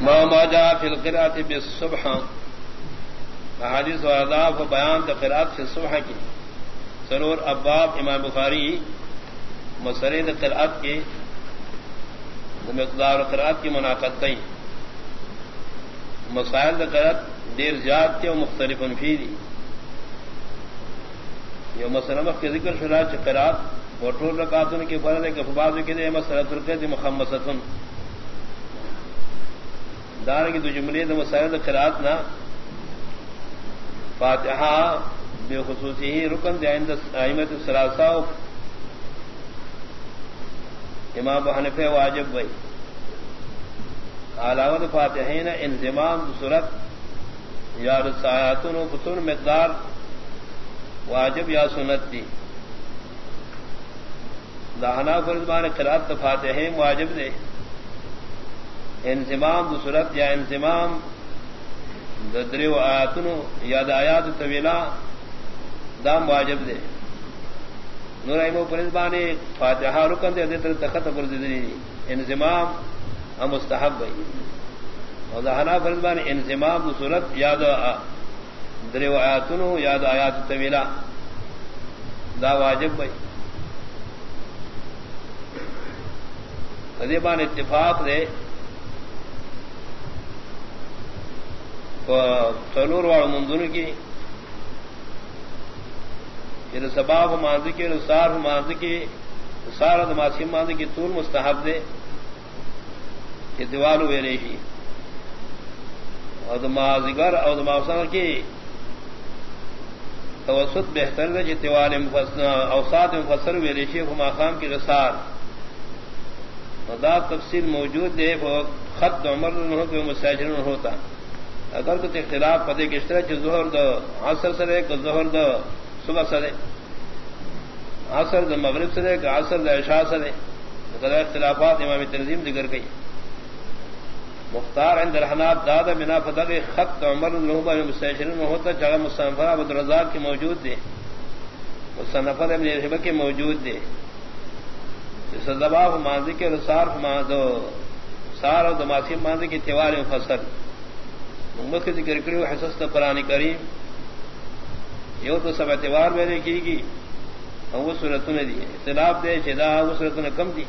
ما ما جاء في القراءة بالصبح. حدیث و آداب و بیان قراءت سے صبح کی. سرور اباب امام بخاری مسرد قراءت کی مقدار و کی مناقت تئی مسائل قرات دیر زیاد تھے اور مختلف انفی دی. یہ مسلمت کے ذکر شراج قرات اور ٹول رکاتن کے فرد ہے کہ فباز کے دے مسلط رکھتے محمد ستن دار کی دو جملے تو مسائل قرات نہ فاتحہ بے خصوصی ہی رکن دے احمد سراسا امام حنف واجب بھائی۔ علاوت فاتحین انضمام صورت۔ یا رسایاتن و خطون مقدار واجب یا سنت تھی دہنا فرزمان قرات فاتحین واجب دے انضمام صورت یا انضمام ددر و آیاتن یا دایات طویلا دام واجب دے۔ نور فرزبان فاتحہ رکن دے دے تخت پر انضمام مستحب بھائی اور دہنا فرضبان انضمام صورت یاد درو آیاتن یاد آیات طویلا دا واجب بھائی ادیبان اتفاق دے سلور واڑ مندر کی پھر سباب ماند کی رسار ماند کی سارد ماسم ماند کی طول مستحب دے، کہ دیوالو ویلے ہی۔ اور ذکر اور ماسن کی توسط بہتر ہے جی دیوال اوساد مفسر ویلے شی ہما خام کی رسار دا تفصیل موجود ہے وہ خط عمر مساجر ہوتا۔ اگر کچھ اختلاف پتے کس طرح جو ظہر دو عصر سرے کہ ظہر دو صبح سرے۔ عصر دو مغرب سرے کہ عصر دو عشاء سرے۔ اختلافات امام تنظیم ذکر گئی مختار عند الحناب دادا بنا فتح خط عمر الحبا مستشرین میں ہوتا، جگہ مصنفہ عبد الرزاق کے موجود دے۔ مصنفت ابن رحبہ کے موجود دے۔ سدبا ماضی کے رسار سار اور دماسی ماضی کے تیوار میں فصل۔ مکھ ذکر کری حسست قرآن کریم۔ یہ تو سب اعتبار میرے کی گی۔ اور وہ صورتوں نے دی۔ اختلاف دے چدا وہ صورتوں نے کم دی۔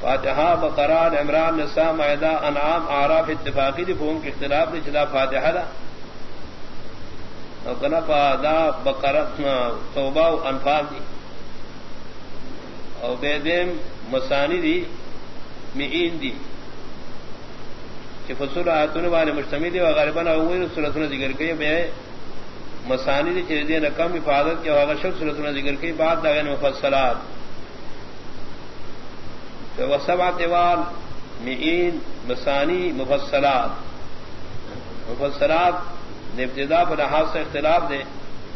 فاتحہ بقرار عمران نسا معدہ، انعام آراف اتفاقی دی فون کے اختلاف دی چدا فاتحہ دا۔ اور کنا پادا بقرت توبہ و انفال دی۔ اور بے دیم مسانی دی، مئین دی. کہ فصول آیتون والے مشتمل دی و غالباً اوئی سورتون ذکر کئی بے مسانی دی چیز دی نکم حفاظت کی اور شخص سورتون ذکر کئی بعد دا غیر مفصلات. سب تیوار مین مسانی مفسرات مفسرات ابتدا پر لحاظ سے اختلاف دے،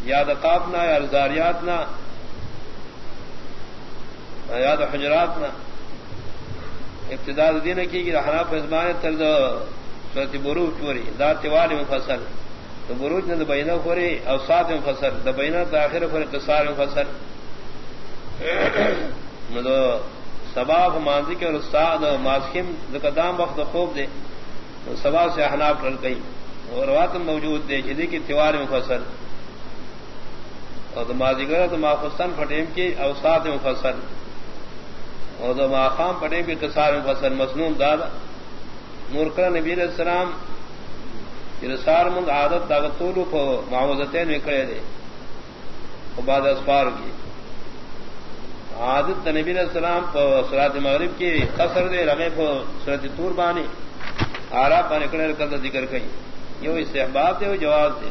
یاد قافنا یا رزاریات نہ یاد حجرات نہ ابتدا دین کی کہ رحنا فضمان طرز صورت بروج پوری، دا تیوار مفصل۔ تو بروج نے دبینہ پوری اوسات مفصل دبینہ تاخیر پوری، قصار مفصل۔ سباب ماضی کے اور استاد ماسکم قدام وقت خوب دے۔ سبا سے احناب ٹل گئی۔ اور واتم موجود دے جدی کی تیوار مفصل۔ اور ماضی گر تو ماخستان پٹیم کی اوساد مفصل۔ اور دو ماخام پٹیم کی قصار مفصل مصنون دادا نورکر نبی علیہ السلام رسار مند عادت طاقتولو کو معوضتین نکڑے دے۔ بعد اسفار کی عادت نبی علیہ السلام کو سرات مغرب کی قصر دے رگے کو سرت تور بانی۔ آرا پر نکلے کر ذکر کئی۔ یہ استحباب دے، وہ جواب دے۔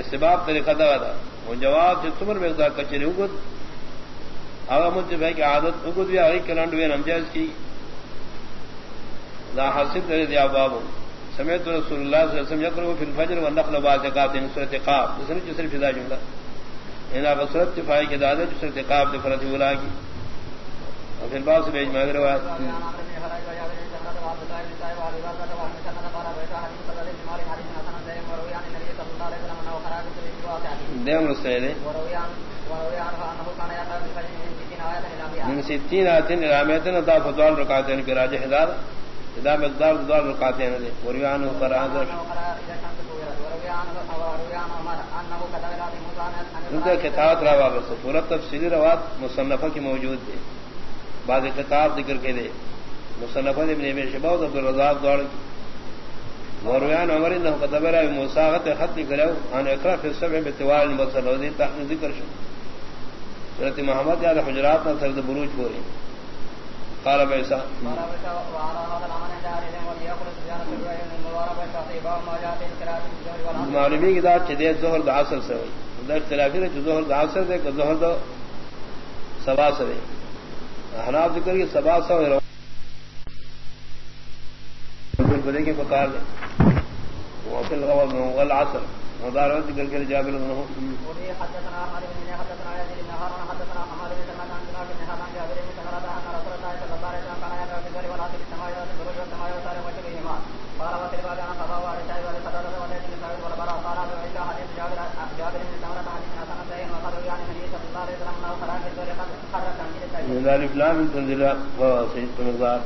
استحباب طریقہ دا تھا وہ جواب سے تمر مقدار کچری اگد اگر مجھ سے کہ عادت اگد بھی آئی کلانڈ ہوئے نمجاز کی لا حاصل دے دیا باب سمیت رسول اللہ صلی اللہ علیہ وسلم یقرؤ فی الفجر والنخل بازقات ان سورۃ قاف دوسری صرف ادا جملہ ان بصرت دفاعی کے دادے جو ارتقاب دفرت اولا کی اور پھر بعض سے اجماع روایت دیم رسے دے۔ من ستین آتین ارامیتن دا فدوال رکاتین کی راجح دار دا مقدار دوال رکاتین دے وریانو قرآن در انتا کتابت را واقع سورت تفصیلی روات مصنفہ کی موجود دے بعض کتاب ذکر کے دے مصنفہ ابن ابن شباو عبد الرزاق دوار کی۔ ورویان عمر انہو قدبرہ موساغت خط نکلو ان اقرا فی السبع بتوال المصر وزید تحت ذکر شو۔ حضرت محمد یاد حجرات نہ سرد بروج ہو رہی قال بیسا معلومی کی داد چدے زہر دا عصر سے ہوئی۔ در اختلافی نے زہر دا عصر دے کہ زہر دا سبا سے حناب ذکر کی سبا سا ہوئی۔ بدے کے بکار دے۔ وہ فی الغوال والعصر۔ مدار ذکر کے جابر انہوں ذلك لا من وسيد مقدار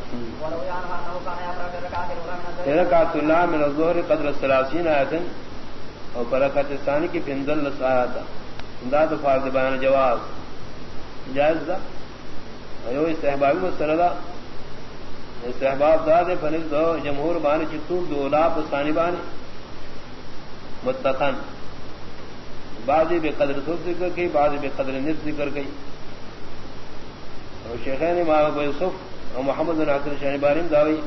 من الظهر قدر الثلاثين آية اور برکت ثانی کی پندل تھا امداد فارد بیان جواز. جائز دا ایو استحبابی مسئلہ استحباب دا دے فنز دو، جمہور بانی چکتون دو لاپ ثانی بانی. متقن. بعضی بے قدر سوچ ذکر کی، بعضی بے قدر نت ذکر کی. اور شیخین امام ابو یوسف اور محمد بن عقل شہنی باریم داوی.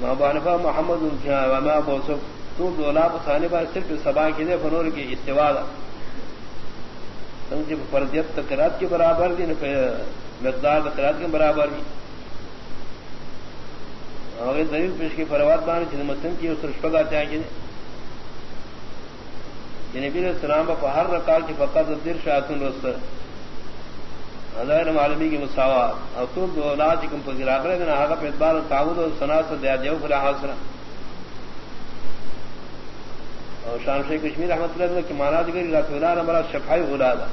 محبانفہ محمد بن امام ابو یوسف تو دولا پسانے بار صرف سبا کی دے، فنور کی استوا سمجھ فردیت تقرات کے برابر دی مقدار تقرات کے برابر بھی آگے دلیل پیش کی فروات بان جن مسلم کی، اس رشپگا چاہیں گے۔ نبی السلام ہر رکال کی فقط دیر شاطن رستر ہزار عالمی کی مساوات۔ اور تو دو لاج کم پذیر آگرہ دن آگا پہ اعتبار تعود اور سنا سے دیا دیو پھر حاصلہ اور شان شیخ کشمیر احمد اللہ کی مانا دگری رات ولا نمبر شفائی غلا دا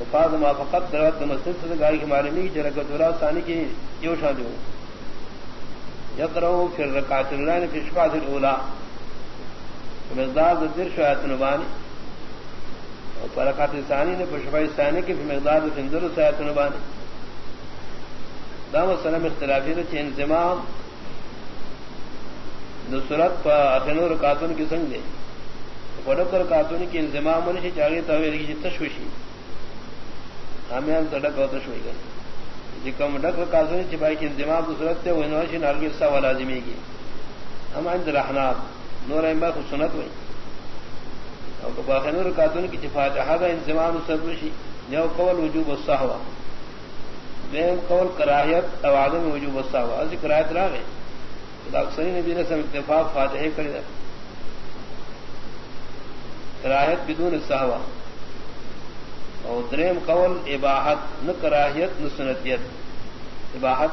وفاد ما فقط دروت مسجد سے گاڑی کی مارے نہیں جرکت ولا ثانی کی یو شان جو یقرؤ پھر رکعت اللہ نے فشفاعت الاولى مقدار در شایت نبانی۔ اور فرقات ثانی نے فشفاعت ثانی کی مقدار فندر شایت نبانی۔ دام سلام اختلافی نے انضمام نصرت اخنور کاتون کی سنگ دے. پڑکر کاتون کی انضمام منشی چاہیے تو لگی تشوشی ہمیں ڈک ہو تشوئی گئی. جی کم ڈک کاتون چپائی کی انضمام نصرت تھے وہ نوشی نالگی سا والا لازمی کی ہم عند رحناب نور احمد کو سنت ہوئی. اور باخنور کاتون کی چپا ہاگا انضمام نصرت وشی جو قول وجوب السا ہوا بین قول کراہیت اوادم وجوب السا ہوا اسی کراہیت راہ گئے اکثری نبی نے سب اتفاق فاتح کر کراہت بدون صحوا اور دریم قول، اباحت، نہ کراہیت، نہ سنتیت۔ اباحت۔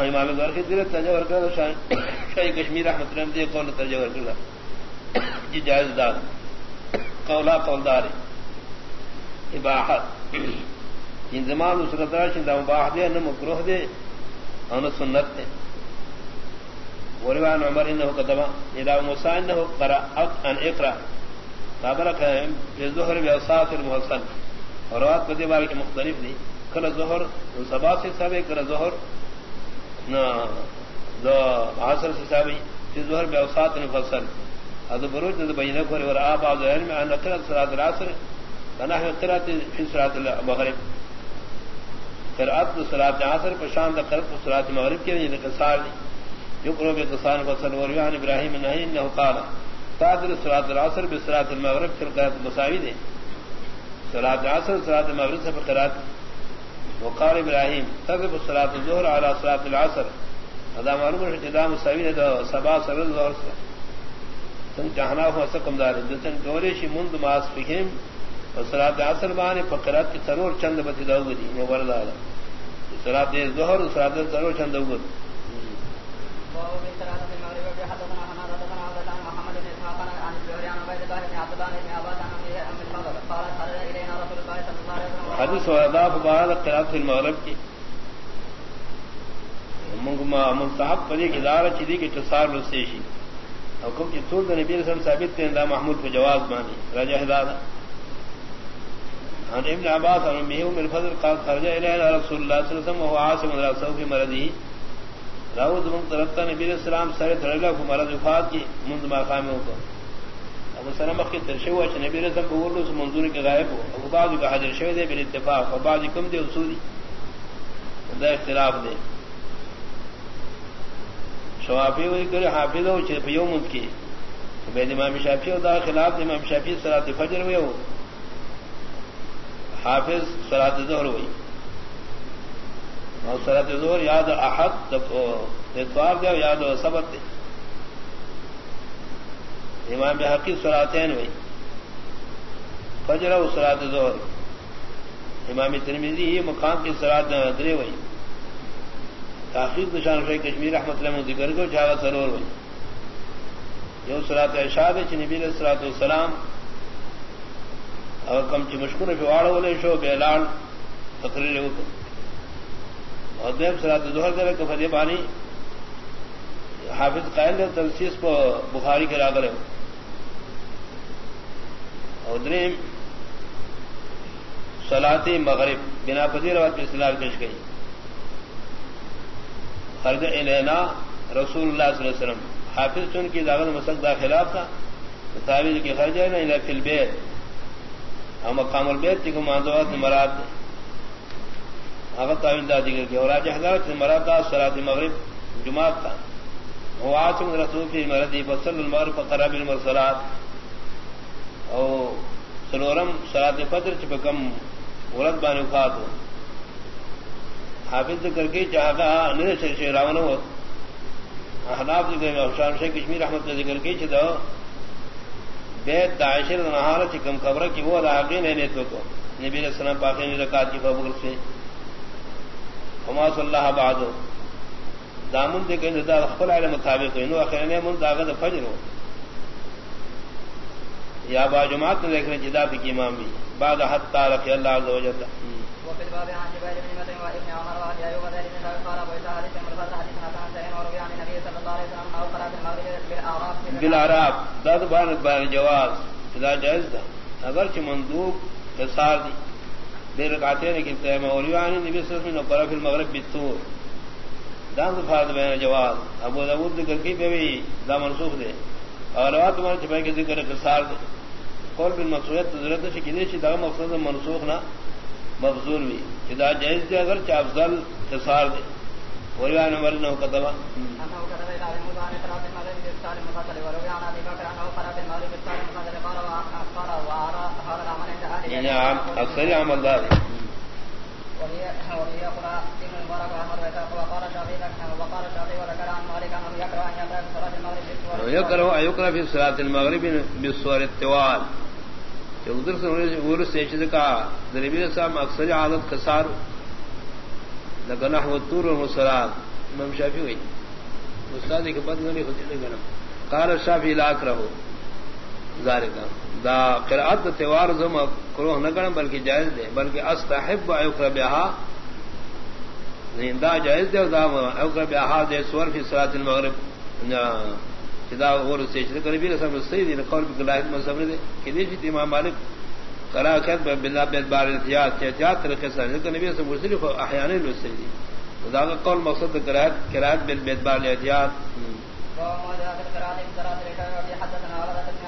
امام غور کی دل تجور کر شاہی کشمیر احمد رحمت دے قول تجور کر جی جائز دار۔ قولا قول دار۔ اباحت۔ انضمام نصرت شندہ مباح دے، نہ مکروہ دے، اور نہ سنت دے۔ ولوان عمر انه كتب الى موسى انه قرأ ان اقرا تابرك في الظهر باوساط المحسن روات بدي بار کے مختلف دی کل ظہر سبا سے سب کل ظہر نہ دو عصر سے سب في الظهر باوساط المحسن هذا بروج ده بينه كور اور اپ اب بعض العلم ان قرأ صلاه العصر انا قرأت في صلاه المغرب. قرأت صلاه العصر پشان قرأت صلاه المغرب کے لیے نکسار دی نقصان يقرأ بقصان فصل وريان إبراهيم النهي إنه قال تعدل صلاة العصر بصلاة المغرب في القراءة المساوي دي. صلاة العصر صلاة المغرب في القراءة وقال إبراهيم تقرب صلاة الظهر على صلاة العصر. هذا معلوم ہے کہ دام مساوی ہے تو سبا سبا ظہر سے سن چاہنا ہوا سکم دار جسن گوریشی مند ماس فہم اور صلاة عصر بانے فقرات کی سرور چند بتی داؤ دی. یہ ورد آدھا صلاة ظہر صلاة سرور چند داؤ دی. حدیث وحدا فبارد قرات المغرب کی۔ منصحب پدی کی دار چیدی کی تصار رسیشی اور کم کی طول نبی رسم ثابت تین دا محمود کو جواز مانی راجہ ہدادا ہاں، عن ابن عباس عن امه ام الفضل قال خرج الينا رسول الله صلى الله عليه وسلم وهو عاصم من راسه في مرضه راود من طرفتا نبی علیہ السلام سر تھڑلا کو مرض وفات کی منذ ما قام ہو ابو سلمہ کی ترشوا چ نبی رسول کو ورلو منظور کے غائب ہو ابو بعض کا حاضر شوی دے بال اتفاق. اور بعض کم دے اصولی دا اختلاف دے شوافی ہوئی کرے حافظ ہو چھ پیو مت کی بین امام شافعی اور دا خلاف امام شافعی صلاۃ فجر ہوئے ہو حافظ سرات ظہر ہوئی اور سرات ظہر یاد احد اتوار دے یاد سبت دے۔ امام بحقی سراتین ہوئی۔ فجر و سرات ظہر۔ امام ترمیزی یہ مقام کی سرات درے ہوئی۔ تاخیر نشان شیخ کشمیر احمد اللہ ذکر کو جاگا سرور ہوئی۔ یہ سرات ارشاد ہے نبی سرات السلام اور کم چی مشکور فواڑ والے شو بے لال تقریر اور دیم سرات دوہر دے کہ فتح بانی حافظ قائل نے تنسیس کو بخاری کے راگر ہے اور دریم سلاتی مغرب، بنا پذیر روایت کی اصطلاح پیش گئی خرج الینا رسول اللہ صلی اللہ علیہ وسلم۔ حافظ چن کی داغت مسک دا خلاف تھا تعویذ کی خرج ہے نا فی البیت۔ اور مقام البیت کی مانزوات مراد اگر تعویل دادی کر کے اور آج حضرت مراد دا سرات مغرب جماعت تھا وہ آسم رسول کی مردی فصل المغرب فقرب المرسلات. او سلورم سرات فجر چپکم ورد بانی وفات ہو حافظ کر کے چاہا نر شیر راون ہو احناف ذکر میں افشان شیخ کشمیر احمد نے ذکر کے چھ بیت داعشر نہار چکم خبر کی وہ راگین ہے نیتو کو نبی علیہ السلام پاکی نے رکعت کی فبر سے ہما صلی اللہ بعد. دامن دے کہ دا خپل علم مطابق انو اخر نے من داغت فجر ہو یا با جماعت نے دیکھنے جدا بھی امام بھی بعد حتا رضی اللہ عز وجل. وفي الباب عن جبير بن مطعم وابن عمر وابي ايوب وزيد بن ثابت قال ابو اسحاق حديث مرفوع حديث حسن سعيد وروي عن النبي صلى الله عليه وسلم او قرات المغرب بالاعراف بالاعراف ذات بان بان جواز. اذا جائز ده. اگر چ مندوب اثار دی. دیر رکعتیں نے کہتے ہیں وروي عن النبي صلى الله عليه وسلم قرات المغرب بالطور دان فرض بین جواز ابو داؤد ذکر کی بھی دا منسوخ دے اور روایت تمہارے چپائے کے ذکر اختصار دے قول بالمقصود ضرورت ہے کہ یہ دا مقصد منسوخ نہ مفضول بھی اذا جائز دے اگر چا افضل تصار دے۔ وریوا نمبر نو کتبا یعنی اکثر عمل دار يكره يكره في صلاة المغرب بالصور التوال ادھر سے سے چیز کا دربی صاحب اکثر عادت کسار لگنا ہو تور اور مسرات امام شافی ہوئی استاد کے بد نہیں ہوتی نہیں گنا قال شافی لاکھ رہو ظاہر دا قرات تیوار زم کرو نہ گنا بلکہ جائز دے، بلکہ استحب ایکر بها دا جائز دے، دا ایکر بها دے، سور فی صلاه المغرب. چدا اور سے چدا کرے بھی رسم سید نے قول بلاہ مذہب نے کہ دی جی، امام مالک کرا کہت بالله بیت بار احتیاط احتیاط طریقے سے کہ نبی سے مرسل احیانا لو سید خدا کا قول مقصد قرات قرات بال بیت بار احتیاط حدثنا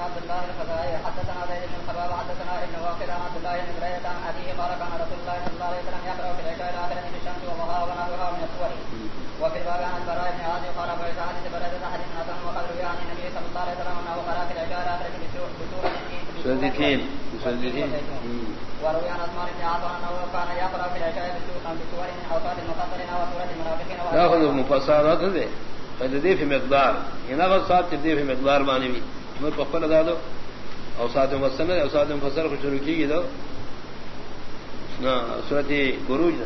عبد الله حدثنا زيد بن الخباب حدثنا ابن واقد عن عبد الله بن بريدة عن أبيه قال كان رسول الله صلى الله عليه وسلم يقرأ في العشاء الآخرة وضحاها ونحوها من الصور وفي الباب عن البراء بن قال فإذا حدث بريدة حديث حسن وقد روي عن النبي صلى الله عليه وسلم أنه قرأ في العشاء الآخرة بسورة وروي عن عثمان بن عفان كان في العشاء بسور من المنافقين ناخذ فدي في مقدار هنا غصات في مقدار معنی بھی میں پپا لگا دو۔ اوساد مسن اوساد فصل کو شروع کی دو سورت گروج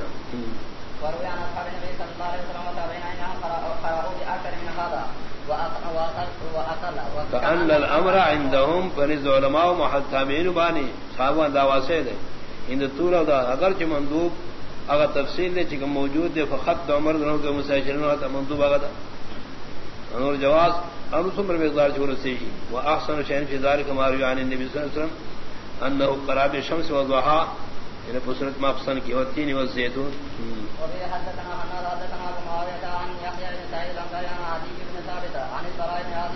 ان الامر عندهم فنز علماء محتمين باني صحابہ دعوا سے دے دا اگر چ مندوب اگر تفصیل دے چکم موجود دے فخط عمر کے مساجرین ہوتا مندوب تھا انور جواز ان سمر مقدار جو رسی و احسن شین فی ذلک ما روی عن النبی صلی اللہ علیہ وسلم انه قراب الشمس و والضحى ان یعنی بصرت ما کی ہوتی نہیں و زیتون۔ وفي حدثنا حنا، حدثنا معاويه عن يحيى بن سعيد عن عدي بن ثابت عن البراء بن